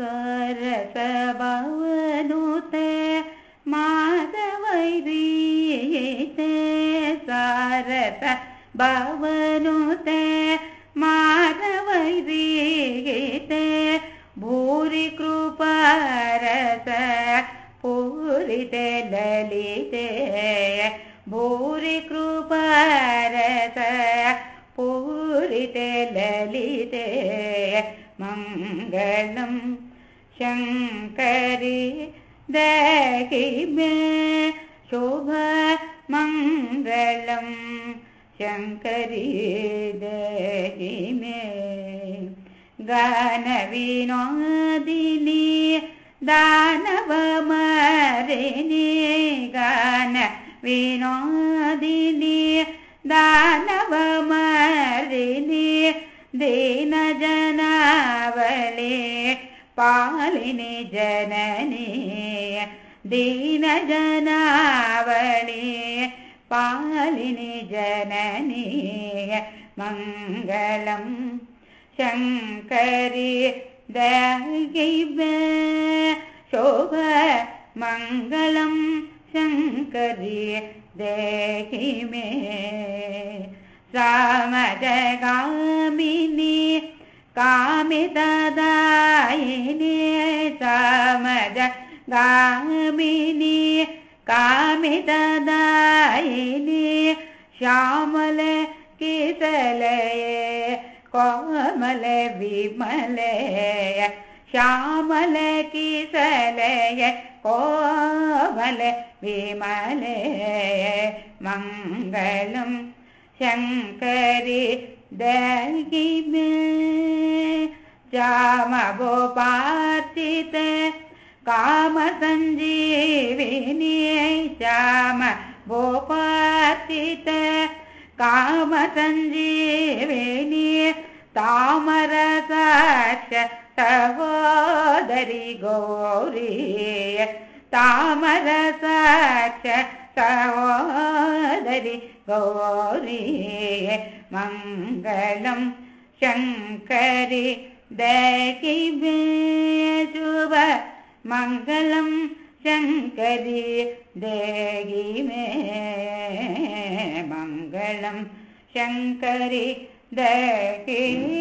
सरस भवनुते माधवैरीते सरस भवनुते माधवैरीते भूरि कृपारस पूरिते ललिते भूरि कृपारस पूरिते ललिते मङ्गलं शङ्करि देहि मे शुभ मङ्गलं शङ्करि देहि मे गानविनोदिनी दानवमरिणी। गान विनोदिनी दानवमरिणी दीनजनावले पालिनि जननी दीनजनावले पालिनि जननी मङ्गलं शङ्करि दयिवे शोभ मङ्गलं शङ्करि देहि मे सामजगामिनी कामितदायिनी सामज गामिनी कामितदायिनी श्यामल किसलये कोमल विमले श्यामल किसलय कोमल विमले मङ्गलम् शङ्करि देहि मे श्यामभो पार्थिते कामसञ्जीविनी श्याम भो पार्थिते कामसञ्जीविनी तामरसाक्ष सहोदरि गौरी तामरसाक्ष सहोदरि गौरी मङ्गलं शङ्करि देहि मे शुभ मङ्गलं शङ्करि देहि मे शङ्करि मे